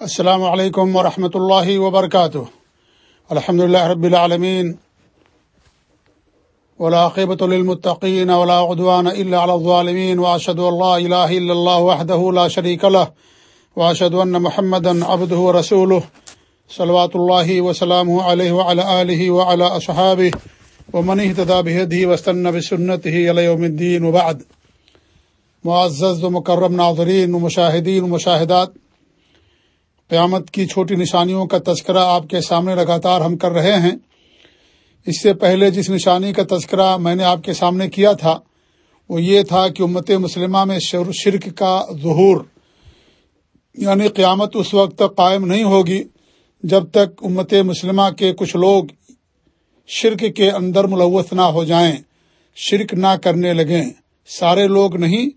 السلام علیکم ورحمۃ اللہ وبرکاتہ۔ الحمد اللہ رب العالمین۔ ولاقبۃ المطقین ولا عدوان الا على الظالمين واشهد ان لا اله الا الله وحده لا شريك له واشهد ان محمدا عبده ورسوله صلوات الله وسلامه عليه وعلى اله وعلى اصحابه ومن اهتدى بهديه واستنى بسنته الى يوم الدين وبعد۔ معزز و مکرم ناظرین و مشاہدین و مشاہدات۔ قیامت کی چھوٹی نشانیوں کا تذکرہ آپ کے سامنے لگاتار ہم کر رہے ہیں۔ اس سے پہلے جس نشانی کا تذکرہ میں نے آپ کے سامنے کیا تھا، وہ یہ تھا کہ امت مسلمہ میں شرک کا ظہور یعنی قیامت اس وقت تک قائم نہیں ہوگی جب تک امت مسلمہ کے کچھ لوگ شرک کے اندر ملوث نہ ہو جائیں، شرک نہ کرنے لگیں۔ سارے لوگ نہیں،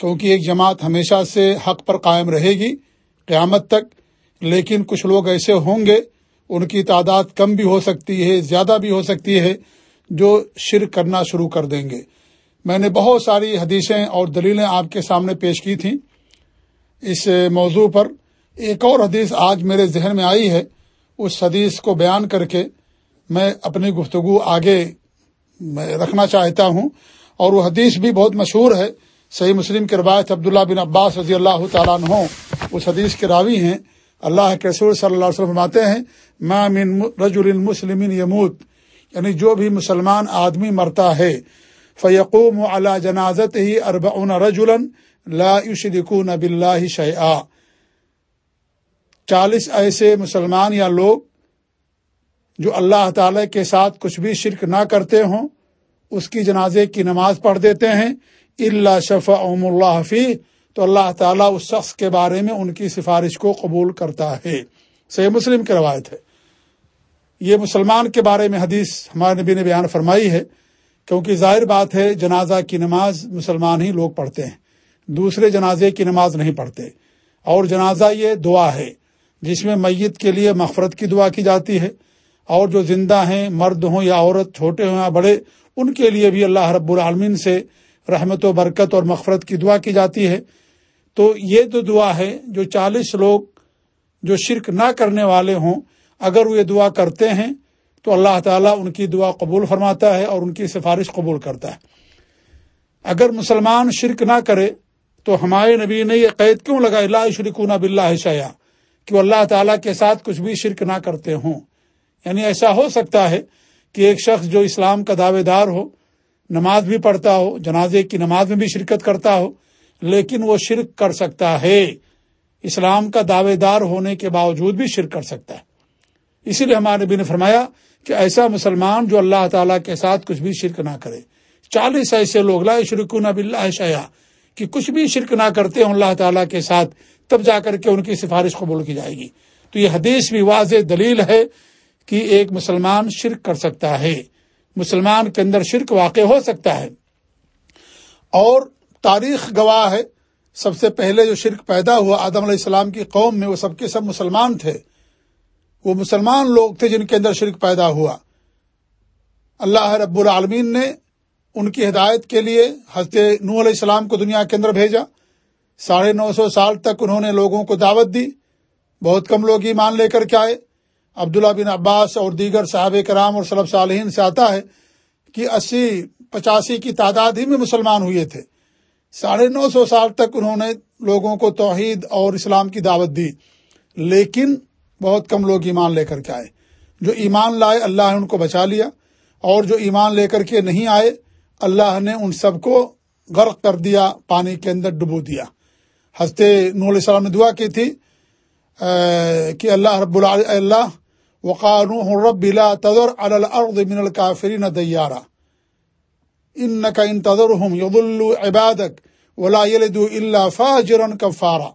کیونکہ ایک جماعت ہمیشہ سے حق پر قائم رہے گی۔ قیامت تک لیکن کچھ لوگ ایسے ہوں گے، ان کی تعداد کم بھی ہو سکتی ہے، زیادہ بھی ہو سکتی ہے، جو شرک کرنا شروع کر دیں گے۔ میں نے بہت ساری حدیثیں اور دلیلیں آپ کے سامنے پیش کی تھیں۔ اس موضوع پر ایک اور حدیث آج میرے ذہن میں آئی ہے۔ اس حدیث کو بیان کر کے میں اپنی گفتگو آگے رکھنا چاہتا ہوں۔ اور وہ حدیث بھی بہت مشہور ہے۔ صحیح مسلم کے روایت عبداللہ بن عباس رضی اللہ تعالیٰ عنہ اس حدیث کے راوی ہیں۔ اللہ کے رسول صلی اللہ علیہ وسلم فرماتے ہیں، ما من رجل المسلم یموت. یعنی جو بھی مسلمان آدمی مرتا ہے، فیقوم علی جنازت ہی اربع رجلا لا یشرکون باللہ شیئا۔ چالیس ایسے مسلمان یا لوگ جو اللہ تعالی کے ساتھ کچھ بھی شرک نہ کرتے ہوں، اس کی جنازے کی نماز پڑھ دیتے ہیں اللہ شفا ام اللہ فی تو اللہ تعالیٰ اس شخص کے بارے میں ان کی سفارش کو قبول کرتا ہے۔ صحیح مسلم کی روایت ہے۔ یہ مسلمان کے بارے میں حدیث ہمارے نبی نے بیان فرمائی ہے۔ کیونکہ ظاہر بات ہے، جنازہ کی نماز مسلمان ہی لوگ پڑھتے ہیں۔ دوسرے جنازے کی نماز نہیں پڑھتے۔ اور جنازہ یہ دعا ہے، جس میں میت کے لیے مغفرت کی دعا کی جاتی ہے۔ اور جو زندہ ہیں، مرد ہوں یا عورت، چھوٹے ہوں یا بڑے، ان کے لیے بھی اللہ رب العالمین سے رحمت و برکت اور مغفرت کی دعا کی جاتی ہے۔ تو یہ جو دعا ہے جو چالیس لوگ جو شرک نہ کرنے والے ہوں، اگر وہ یہ دعا کرتے ہیں تو اللہ تعالیٰ ان کی دعا قبول فرماتا ہے اور ان کی سفارش قبول کرتا ہے۔ اگر مسلمان شرک نہ کرے تو ہمارے نبی نے یہ قید کیوں لگا اللہ شرکون بلّہ شیا کہ وہ اللہ تعالیٰ کے ساتھ کچھ بھی شرک نہ کرتے ہوں۔ یعنی ایسا ہو سکتا ہے کہ ایک شخص جو اسلام کا دعوے دار ہو، نماز بھی پڑھتا ہو، جنازے کی نماز میں بھی شرکت کرتا ہو لیکن وہ شرک کر سکتا ہے۔ اسلام کا دعوے دار ہونے کے باوجود بھی شرک کر سکتا ہے۔ اسی لیے ہمارے نبی نے فرمایا کہ ایسا مسلمان جو اللہ تعالیٰ کے ساتھ کچھ بھی شرک نہ کرے۔ چالیس ایسے لوگ، لا شرک نہ بلّہ شیا کہ کچھ بھی شرک نہ کرتے ہوں اللہ تعالیٰ کے ساتھ، تب جا کر کے ان کی سفارش قبول کی جائے گی۔ تو یہ حدیث بھی واضح دلیل ہے کہ ایک مسلمان شرک کر سکتا ہے۔ مسلمان کے اندر شرک واقع ہو سکتا ہے۔ اور تاریخ گواہ ہے۔ سب سے پہلے جو شرک پیدا ہوا آدم علیہ السلام کی قوم میں، وہ سب کے سب مسلمان تھے۔ وہ مسلمان لوگ تھے جن کے اندر شرک پیدا ہوا۔ اللہ رب العالمین نے ان کی ہدایت کے لیے حضرت نو علیہ السلام کو دنیا کے اندر بھیجا۔ ساڑھے نو سو سال تک انہوں نے لوگوں کو دعوت دی۔ بہت کم لوگ ایمان لے کر کے آئے۔ عبداللہ بن عباس اور دیگر صحابہ کرام اور صلب صالحین سے آتا ہے کہ اسی پچاسی کی تعداد ہی میں مسلمان ہوئے تھے۔ ساڑھے نو سو سال تک انہوں نے لوگوں کو توحید اور اسلام کی دعوت دی، لیکن بہت کم لوگ ایمان لے کر کے آئے۔ جو ایمان لائے، اللہ نے ان کو بچا لیا۔ اور جو ایمان لے کر کے نہیں آئے، اللہ نے ان سب کو غرق کر دیا، پانی کے اندر ڈبو دیا۔ ہنستے نور علیہ السلام نے دعا کی تھی کہ اللہ رب اللہ وقانو رب بلا تدر الارض من الکافرین دیارہ ان نقا ان ہوں ید العبادک ولا اللہ فاجرن کفارا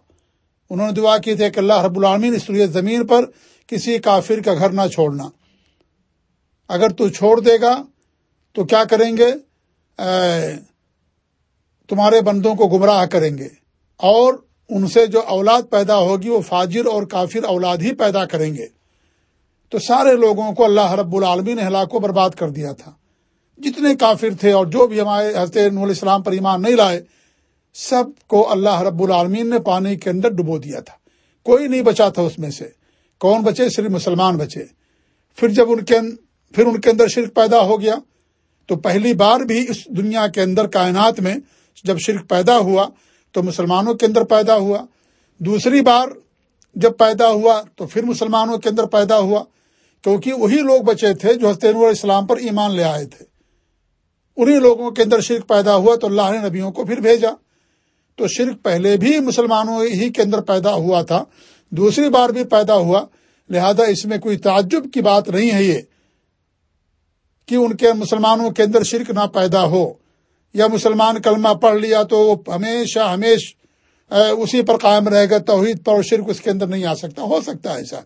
انہوں نے دعا کی تھی کہ اللہ رب العالمین اس لیے زمین پر کسی کافر کا گھر نہ چھوڑنا۔ اگر تو چھوڑ دے گا، تو کیا کریں گے؟ تمہارے بندوں کو گمراہ کریں گے۔ اور ان سے جو اولاد پیدا ہوگی، وہ فاجر اور کافر اولاد ہی پیدا کریں گے۔ تو سارے لوگوں کو اللہ رب العالمین نے ہلاک و برباد کر دیا تھا۔ جتنے کافر تھے اور جو بھی ہمارے حضرت نول اسلام پر ایمان نہیں لائے، سب کو اللہ رب العالمین نے پانی کے اندر ڈبو دیا تھا۔ کوئی نہیں بچا تھا اس میں سے۔ کون بچے؟ صرف مسلمان بچے۔ پھر جب ان کے پھر ان کے اندر شرک پیدا ہو گیا، تو پہلی بار بھی اس دنیا کے اندر کائنات میں جب شرک پیدا ہوا، تو مسلمانوں کے اندر پیدا ہوا۔ دوسری بار جب پیدا ہوا، تو پھر مسلمانوں کے اندر پیدا ہوا، کیونکہ وہی لوگ بچے تھے جو حضرت علیہ اسلام پر ایمان لے آئے تھے۔ انہی لوگوں کے اندر شرک پیدا ہوا تو اللہ نے نبیوں کو پھر بھیجا۔ تو شرک پہلے بھی مسلمانوں ہی کے اندر پیدا ہوا تھا، دوسری بار بھی پیدا ہوا۔ لہذا اس میں کوئی تعجب کی بات نہیں ہے یہ کہ ان کے مسلمانوں کے اندر شرک نہ پیدا ہو۔ یا مسلمان کلمہ پڑھ لیا تو وہ ہمیشہ ہمیش اسی پر قائم رہے گا توحید پر شرک اس کے اندر نہیں آ سکتا۔ ہو سکتا ہے ایسا۔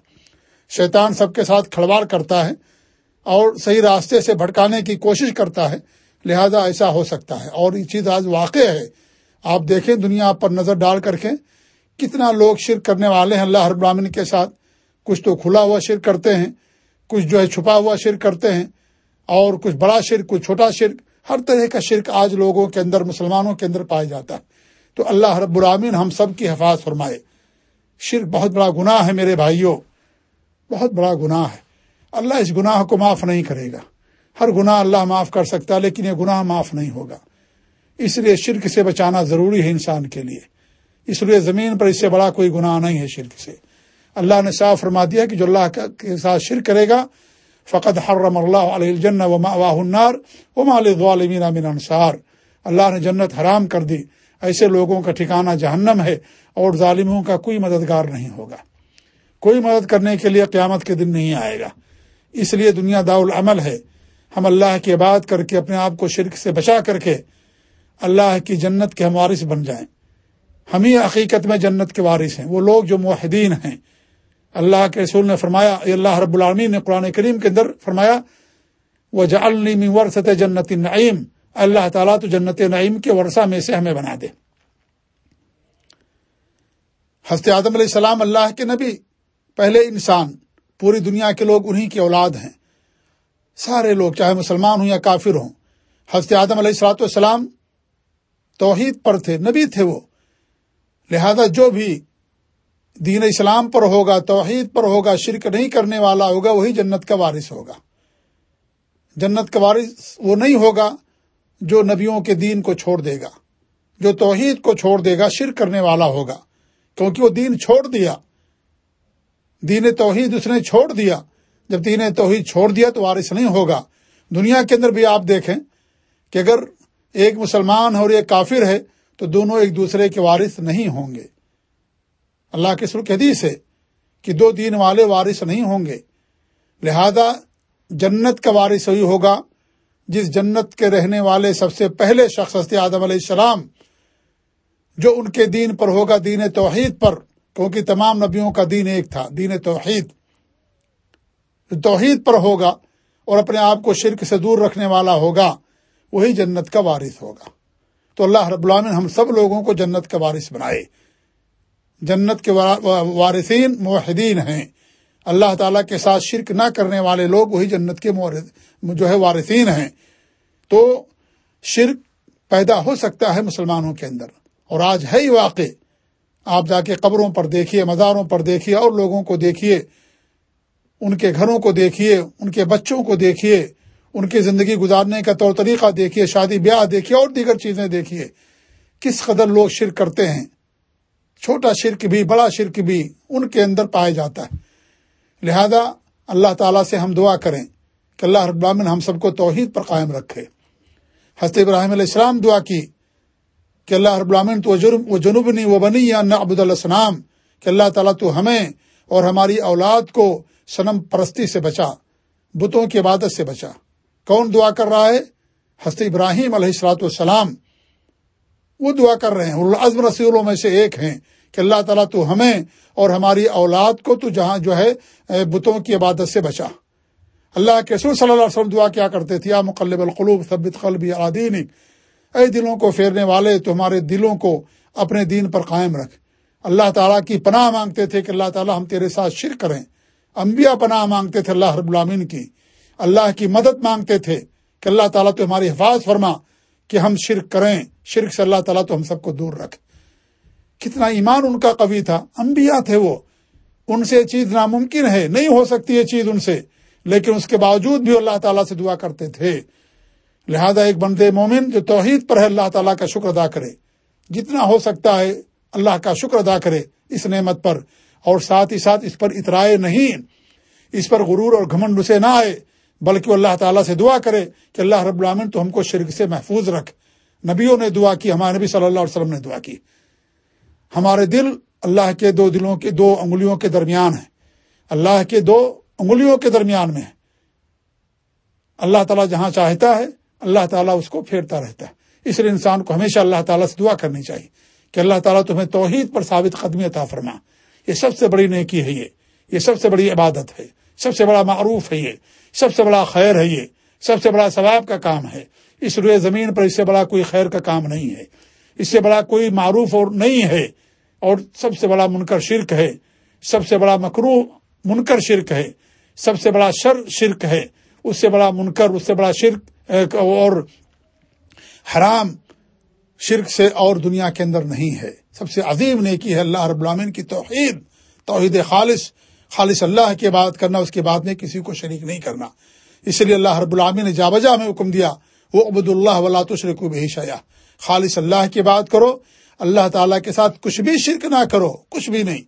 شیطان سب کے ساتھ کھڑواڑ کرتا ہے اور صحیح راستے سے بھٹکانے کی کوشش کرتا ہے۔ لہذا ایسا ہو سکتا ہے۔ اور یہ چیز آج واقع ہے۔ آپ دیکھیں دنیا پر نظر ڈال کر کے کتنا لوگ شرک کرنے والے ہیں۔ اللہ ہر براہین کے ساتھ کچھ تو کھلا ہوا شرک کرتے ہیں، کچھ جو ہے چھپا ہوا شرک کرتے ہیں، اور کچھ بڑا شرک، کچھ چھوٹا شرک۔ ہر طرح کا شرک آج لوگوں کے اندر، مسلمانوں کے اندر پایا جاتا ہے۔ تو اللہ رب العامین ہم سب کی حفاظ فرمائے۔ شرک بہت بڑا گناہ ہے میرے بھائیوں۔ بہت بڑا گناہ ہے۔ اللہ اس گناہ کو معاف نہیں کرے گا۔ ہر گناہ اللہ معاف کر سکتا ہے، لیکن یہ گناہ معاف نہیں ہوگا۔ اس لیے شرک سے بچانا ضروری ہے انسان کے لیے۔ اس لیے زمین پر اس سے بڑا کوئی گناہ نہیں ہے شرک سے۔ اللہ نے صاف فرما دیا کہ جو اللہ کے ساتھ شرک کرے گا فقط حرم اللہ علیہ الجن و واہ النار و مال امین انصار۔ اللہ نے جنت حرام کر دی۔ ایسے لوگوں کا ٹھکانہ جہنم ہے اور ظالموں کا کوئی مددگار نہیں ہوگا۔ کوئی مدد کرنے کے لیے قیامت کے دن نہیں آئے گا۔ اس لیے دنیا دا العمل ہے۔ ہم اللہ کی بات کر کے اپنے آپ کو شرک سے بچا کر کے اللہ کی جنت کے ہم وارث بن جائیں۔ ہم ہی حقیقت میں جنت کے وارث ہیں۔ وہ لوگ جو معاہدین ہیں۔ اللہ کے رسول نے فرمایا اللہ رب العالمین نے قرآن کریم کے اندر فرمایا وہ جالنی ورثت جنت نعیم اللہ تعالیٰ تو جنت نعیم کے ورثہ میں سے ہمیں بنا دے۔ حضرت آدم علیہ السلام اللہ کے نبی، پہلے انسان۔ پوری دنیا کے لوگ انہی کی اولاد ہیں۔ سارے لوگ، چاہے مسلمان ہوں یا کافر ہوں، حضرت آدم علیہ السلاۃ والسلام توحید پر تھے، نبی تھے وہ۔ لہذا جو بھی دین اسلام پر ہوگا، توحید پر ہوگا، شرک نہیں کرنے والا ہوگا، وہی جنت کا وارث ہوگا۔ جنت کا وارث وہ نہیں ہوگا جو نبیوں کے دین کو چھوڑ دے گا، جو توحید کو چھوڑ دے گا، شرک کرنے والا ہوگا۔ کیونکہ وہ دین چھوڑ دیا۔ دین توحید اس نے چھوڑ دیا۔ جب دین توحید چھوڑ دیا تو وارث نہیں ہوگا۔ دنیا کے اندر بھی آپ دیکھیں کہ اگر ایک مسلمان اور ایک کافر ہے تو دونوں ایک دوسرے کے وارث نہیں ہوں گے۔ اللہ کے سرخ حدیث ہے کہ دو دین والے وارث نہیں ہوں گے۔ لہذا جنت کا وارث وہی ہوگا جس جنت کے رہنے والے سب سے پہلے شخص آدم علیہ السلام جو ان کے دین پر ہوگا، دین توحید پر، کیونکہ تمام نبیوں کا دین ایک تھا، دین توحید۔ توحید پر ہوگا اور اپنے آپ کو شرک سے دور رکھنے والا ہوگا، وہی جنت کا وارث ہوگا۔ تو اللہ رب العالمین ہم سب لوگوں کو جنت کا وارث بنائے۔ جنت کے وارثین موحدین ہیں۔ اللہ تعالیٰ کے ساتھ شرک نہ کرنے والے لوگ وہی جنت کے جو ہے وارثین ہیں۔ تو شرک پیدا ہو سکتا ہے مسلمانوں کے اندر۔ اور آج ہے ہی واقع۔ آپ جا کے قبروں پر دیکھیے، مزاروں پر دیکھیے، اور لوگوں کو دیکھیے۔ ان کے گھروں کو دیکھیے، ان کے بچوں کو دیکھیے، ان کی زندگی گزارنے کا طور طریقہ دیکھیے، شادی بیاہ دیکھیے، اور دیگر چیزیں دیکھیے۔ کس قدر لوگ شرک کرتے ہیں۔ چھوٹا شرک بھی، بڑا شرک بھی ان کے اندر پایا جاتا ہے۔ لہذا اللہ تعالیٰ سے ہم دعا کریں کہ اللہ رب العالمین ہم سب کو توحید پر قائم رکھے۔ حضرت ابراہیم علیہ السلام دعا کی کہ اللہ رب العالمین تو جرم و جنوب نہیں وہ بنی، یا نہ عبد السلام کہ اللہ تعالیٰ تو ہمیں اور ہماری اولاد کو صنم پرستی سے بچا، بتوں کی عبادت سے بچا۔ کون دعا کر رہا ہے؟ حضرت ابراہیم علیہ السلاۃ والسلام۔ وہ دعا کر رہے ہیں۔ عزم رسولوں میں سے ایک ہیں کہ اللہ تعالیٰ تو ہمیں اور ہماری اولاد کو تو جہاں جو ہے بتوں کی عبادت سے بچا۔ اللہ کے رسول صلی اللہ علیہ وسلم دعا کیا کرتے تھے مقلب القلوب، ثبت قلبی عادین اے دلوں کو پھیرنے والے تمہارے دلوں کو اپنے دین پر قائم رکھ۔ اللہ تعالیٰ کی پناہ مانگتے تھے کہ اللہ تعالیٰ ہم تیرے ساتھ شرک کریں۔ انبیاء پناہ مانگتے تھے اللہ رب العامین کی، اللہ کی مدد مانگتے تھے کہ اللہ تعالیٰ تو ہماری حفاظ فرما کہ ہم شرک کریں، شرک سے اللہ تعالیٰ تو ہم سب کو دور رکھ۔ کتنا ایمان ان کا قوی تھا، انبیاء تھے وہ۔ ان سے یہ چیز ناممکن ہے، نہیں ہو سکتی یہ چیز ان سے، لیکن اس کے باوجود بھی اللہ تعالیٰ سے دعا کرتے تھے۔ لہذا ایک بندے مومن جو توحید پر ہے، اللہ تعالیٰ کا شکر ادا کرے۔ جتنا ہو سکتا ہے، اللہ کا شکر ادا کرے اس نعمت پر۔ اور ساتھ ہی ساتھ اس پر اترائے نہیں، اس پر غرور اور گھمنڈ اسے نہ آئے، بلکہ وہ اللہ تعالیٰ سے دعا کرے کہ اللہ رب العالمین تو ہم کو شرک سے محفوظ رکھ۔ نبیوں نے دعا کی، ہمارے نبی صلی اللہ علیہ وسلم نے دعا کی۔ ہمارے دل اللہ کے دو دلوں کے دو انگلیوں کے درمیان ہیں۔ اللہ کے دو انگلیوں کے درمیان میں ہے اللہ تعالیٰ جہاں چاہتا ہے، اللہ تعالیٰ اس کو پھیرتا رہتا ہے۔ اس لیے انسان کو ہمیشہ اللہ تعالیٰ سے دعا کرنی چاہیے کہ اللہ تعالیٰ تمہیں توحید پر ثابت قدمی عطا فرما۔ یہ سب سے بڑی نیکی ہے یہ یہ سب سے بڑی عبادت ہے سب سے بڑا معروف ہے یہ سب سے بڑا خیر ہے یہ سب سے بڑا ثواب کا کام ہے اس روئے زمین پر اس سے بڑا کوئی خیر کا کام نہیں ہے اس سے بڑا کوئی معروف اور نہیں ہے اور سب سے بڑا منکر شرک ہے سب سے بڑا مکرو منکر شرک ہے سب سے بڑا شر شرک ہے اس سے بڑا منکر اس سے بڑا شرک اور حرام شرک سے اور دنیا کے اندر نہیں ہے سب سے عظیم نیکی ہے اللہ رب العالمین کی توحید توحید خالص خالص اللہ کی بات کرنا، اس کے بعد میں کسی کو شریک نہیں کرنا۔ اس لیے اللہ رب العالمین نے جا بجا میں حکم دیا وہ عبد اللہ ولا تشرک بھی شیا خالص اللہ کی بات کرو، اللہ تعالیٰ کے ساتھ کچھ بھی شرک نہ کرو، کچھ بھی نہیں۔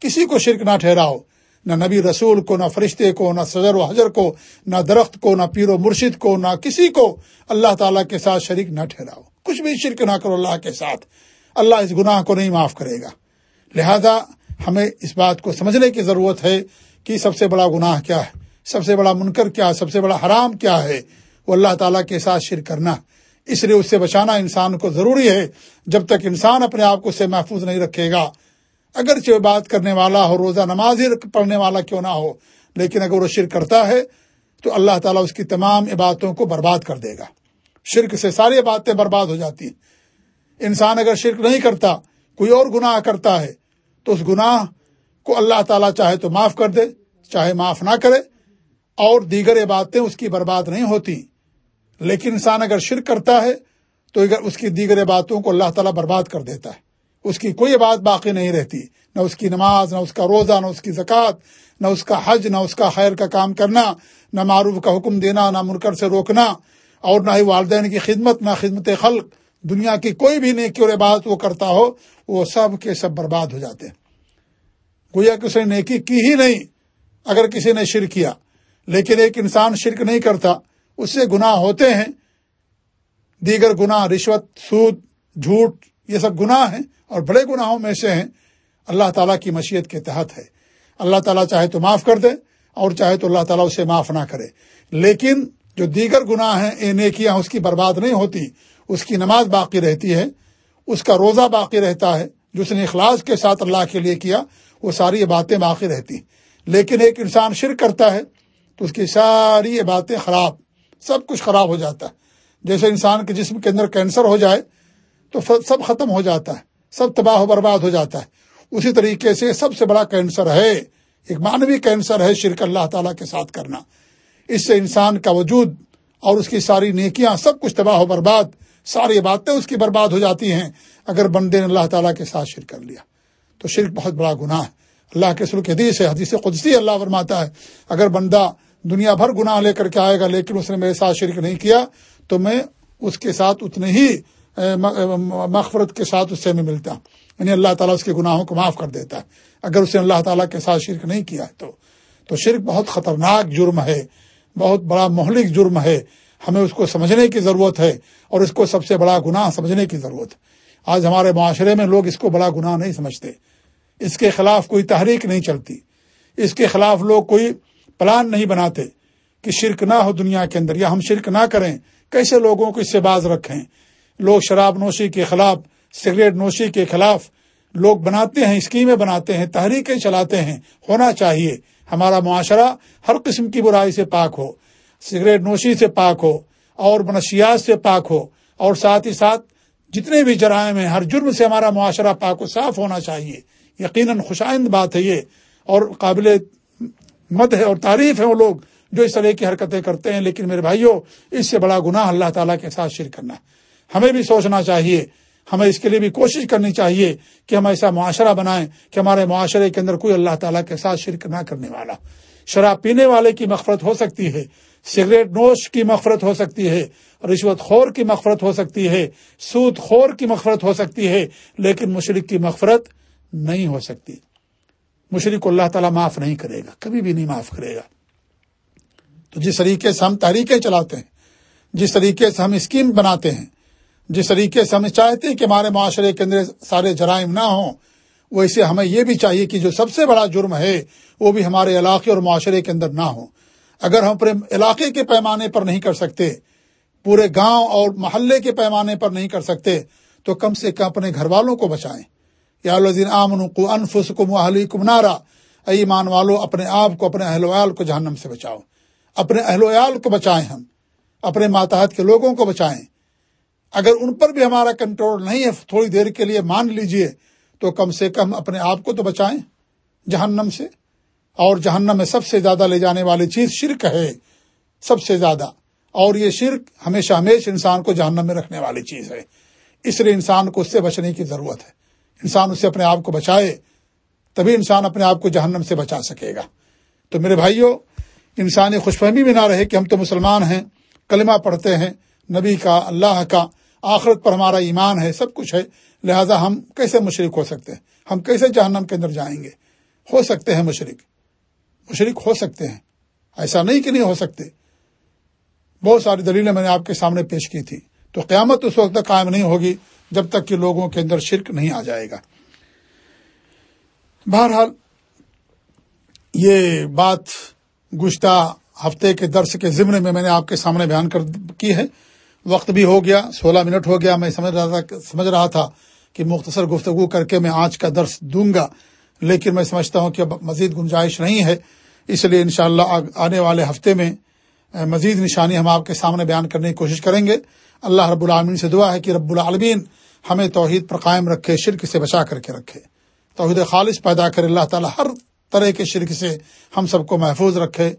کسی کو شرک نہ ٹھہراؤ۔ نہ نبی رسول کو، نہ فرشتے کو، نہ سجر و حجر کو، نہ درخت کو، نہ پیر و مرشد کو، نہ کسی کو اللہ تعالیٰ کے ساتھ شریک نہ ٹھہراؤ۔ کچھ بھی شرک نہ کرو اللہ کے ساتھ۔ اللہ اس گناہ کو نہیں معاف کرے گا۔ لہذا ہمیں اس بات کو سمجھنے کی ضرورت ہے کہ سب سے بڑا گناہ کیا ہے؟ سب سے بڑا منکر کیا ہے؟ سب سے بڑا حرام کیا ہے؟ وہ اللہ تعالیٰ کے ساتھ شرک کرنا۔ اس لیے اس سے بچانا انسان کو ضروری ہے۔ جب تک انسان اپنے آپ کو سے محفوظ نہیں رکھے گا، اگرچہ بات کرنے والا ہو، روزہ نماز ہی پڑھنے والا کیوں نہ ہو، لیکن اگر وہ شرک کرتا ہے تو اللہ تعالیٰ اس کی تمام عبادتوں کو برباد کر دے گا۔ شرک سے ساری باتیں برباد ہو جاتی ہیں۔ انسان اگر شرک نہیں کرتا، کوئی اور گناہ کرتا ہے، تو اس گناہ کو اللہ تعالیٰ چاہے تو معاف کر دے، چاہے معاف نہ کرے۔ اور دیگر عبادتیں اس کی برباد نہیں ہوتی۔ لیکن انسان اگر شرک کرتا ہے، تو اگر اس کی دیگر عبادتوں کو اللہ تعالیٰ برباد کر دیتا ہے۔ اس کی کوئی بات باقی نہیں رہتی۔ نہ اس کی نماز، نہ اس کا روزہ، نہ اس کی زکوٰۃ، نہ اس کا حج، نہ اس کا خیر کا کام کرنا، نہ معروف کا حکم دینا، نہ منکر سے روکنا، اور نہ ہی والدین کی خدمت، نہ خدمت خلق۔ دنیا کی کوئی بھی نیکی اور عبادت وہ کرتا ہو، وہ سب کے سب برباد ہو جاتے ہیں۔ گویا کہ اس نے نیکی کی ہی نہیں، اگر کسی نے شرک کیا۔ لیکن ایک انسان شرک نہیں کرتا، اس سے گناہ ہوتے ہیں۔ دیگر گناہ، رشوت، سود، جھوٹ، یہ سب گناہ ہیں اور بڑے گناہوں میں سے ہیں۔ اللہ تعالیٰ کی مشیت کے تحت ہے۔ اللہ تعالیٰ چاہے تو معاف کر دے اور چاہے تو اللہ تعالیٰ اسے معاف نہ کرے۔ لیکن جو دیگر گناہ ہیں اے نیکیاں اس کی برباد نہیں ہوتی، اس کی نماز باقی رہتی ہے، اس کا روزہ باقی رہتا ہے، جو اس نے اخلاص کے ساتھ اللہ کے لیے کیا، وہ ساری باتیں باقی رہتی لیکن ایک انسان شرک کرتا ہے، تو اس کی ساری باتیں خراب، سب کچھ خراب ہو جاتا ہے۔ جیسے انسان کے جسم کے اندر کینسر ہو جائے، تو سب ختم ہو جاتا ہے، سب تباہ و برباد ہو جاتا ہے۔ اسی طریقے سے سب سے بڑا کینسر ہے، ایک مانوی کینسر ہے، شرک اللہ تعالیٰ کے ساتھ کرنا۔ اس سے انسان کا وجود اور اس کی ساری نیکیاں سب کچھ تباہ و برباد، ساری باتیں اس کی برباد ہو جاتی ہیں اگر بندے نے اللہ تعالیٰ کے ساتھ شرک کر لیا۔ تو شرک بہت بڑا گناہ ہے۔ اللہ کے سلوک حدیث ہے، حدیث قدسی اللہ فرماتا ہے، اگر بندہ دنیا بھر گناہ لے کر کے آئے گا لیکن اس نے میرے ساتھ شرک نہیں کیا، تو میں اس کے ساتھ اتنے ہی مغفرت کے ساتھ اس سے میں ملتا یعنی اللہ تعالیٰ اس کے گناہوں کو معاف کر دیتا ہے۔ اگر اس نے اللہ تعالیٰ کے ساتھ شرک نہیں کیا تو تو شرک بہت خطرناک جرم ہے۔ بہت بڑا مہلک جرم ہے۔ ہمیں اس کو سمجھنے کی ضرورت ہے اور اس کو سب سے بڑا گناہ سمجھنے کی ضرورت ہے۔ آج ہمارے معاشرے میں لوگ اس کو بڑا گناہ نہیں سمجھتے۔ اس کے خلاف کوئی تحریک نہیں چلتی۔ اس کے خلاف لوگ کوئی پلان نہیں بناتے کہ شرک نہ ہو دنیا کے اندر یا ہم شرک نہ کریں۔ کیسے لوگوں کو اس سے باز رکھیں؟ لوگ شراب نوشی کے خلاف، سگریٹ نوشی کے خلاف لوگ بناتے ہیں، اسکیمیں بناتے ہیں، تحریکیں چلاتے ہیں۔ ہونا چاہیے۔ ہمارا معاشرہ ہر قسم کی برائی سے پاک ہو، سگریٹ نوشی سے پاک ہو اور منشیات سے پاک ہو اور ساتھ ہی ساتھ جتنے بھی جرائم ہیں، ہر جرم سے ہمارا معاشرہ پاک و صاف ہونا چاہیے۔ یقیناً خوشائند بات ہے یہ اور قابل مد ہے اور تعریف ہے وہ لوگ جو اس طرح کی حرکتیں کرتے ہیں، لیکن میرے بھائیوں اس سے بڑا گناہ اللہ تعالیٰ کے ساتھ شرک کرنا۔ ہمیں بھی سوچنا چاہیے ہمیں اس کے لیے بھی کوشش کرنی چاہیے کہ ہم ایسا معاشرہ بنائیں کہ ہمارے معاشرے کے اندر کوئی اللہ تعالیٰ کے ساتھ شرک نہ کرنے والا۔ شراب پینے والے کی مغفرت ہو سکتی ہے، سگریٹ نوش کی مغفرت ہو سکتی ہے، رشوت خور کی مغفرت ہو سکتی ہے، سود خور کی مغفرت ہو سکتی ہے، لیکن مشرق کی مغفرت نہیں ہو سکتی۔ مشرق کو اللہ تعالیٰ معاف نہیں کرے گا، کبھی بھی نہیں معاف کرے گا۔ تو جس طریقے سے ہم تحریکیں چلاتے ہیں، جس طریقے سے ہم اسکیم بناتے ہیں جس طریقے سے ہم چاہتے ہیں کہ ہمارے معاشرے کے اندر سارے جرائم نہ ہوں ویسے ہمیں یہ بھی چاہیے کہ جو سب سے بڑا جرم ہے، وہ بھی ہمارے علاقے اور معاشرے کے اندر نہ ہو۔ اگر ہم اپنے علاقے کے پیمانے پر نہیں کر سکتے، پورے گاؤں اور محلے کے پیمانے پر نہیں کر سکتے، تو کم سے کم اپنے گھر والوں کو بچائیں۔ یا الدین آمن کو انفس کو محلی کمنارا ایمان والو، اپنے آپ کو، اپنے اہل ویال کو جہنم سے بچاؤ۔ اپنے اہل ویال کو بچائیں ہم، اپنے ماتحت کے لوگوں کو بچائیں۔ اگر ان پر بھی ہمارا کنٹرول نہیں ہے، تھوڑی دیر کے لیے مان لیجیے تو کم سے کم اپنے آپ کو تو بچائیں جہنم سے۔ اور جہنم میں سب سے زیادہ لے جانے والی چیز شرک ہے، سب سے زیادہ۔ اور یہ شرک ہمیشہ ہمیشہ انسان کو جہنم میں رکھنے والی چیز ہے۔ اس لیے انسان کو اس سے بچنے کی ضرورت ہے۔ انسان اس سے اپنے آپ کو بچائے، تبھی انسان اپنے آپ کو جہنم سے بچا سکے گا۔ تو میرے بھائیوں انسانی خوش فہمی بھی نہ رہے کہ ہم تو مسلمان ہیں، کلمہ پڑھتے ہیں، نبی کا، اللہ کا آخرت پر ہمارا ایمان ہے، سب کچھ ہے، لہذا ہم کیسے مشرق ہو سکتے ہیں؟ ہم کیسے جہنم کے اندر جائیں گے؟ ہو سکتے ہیں مشرق مشرق ہو سکتے ہیں۔ ایسا نہیں کہ نہیں ہو سکتے۔ بہت ساری دلیلیں میں نے آپ کے سامنے پیش کی تھی۔ تو قیامت اس وقت تک قائم نہیں ہوگی جب تک کہ لوگوں کے اندر شرک نہیں آ جائے گا۔ بہرحال، یہ بات گشتہ ہفتے کے درس کے ضمن میں میں نے آپ کے سامنے بیان کر کی ہے۔ وقت بھی ہو گیا، سولہ منٹ ہو گیا، میں سمجھ رہا تھا، سمجھ رہا تھا کہ مختصر گفتگو کر کے میں آج کا درس دوں گا، لیکن میں سمجھتا ہوں کہ اب مزید گنجائش نہیں ہے۔ اس لیے انشاءاللہ آنے والے ہفتے میں مزید نشانی ہم آپ کے سامنے بیان کرنے کی کوشش کریں گے۔ اللہ رب العالمین سے دعا ہے کہ رب العالمین ہمیں توحید پر قائم رکھے، شرک سے بچا کر کے رکھے۔ توحید خالص پیدا کرے، اللہ تعالی ہر طرح کے شرک سے ہم سب کو محفوظ رکھے۔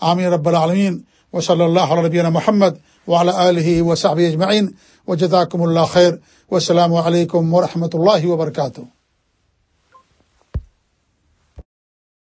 عامر رب العالمین۔ و صلی اللہ علیہ محمد۔ وعلى و وصحبه أجمعين و الله اللہ خیر و السلام علیکم و رحمۃ اللہ وبرکاتہ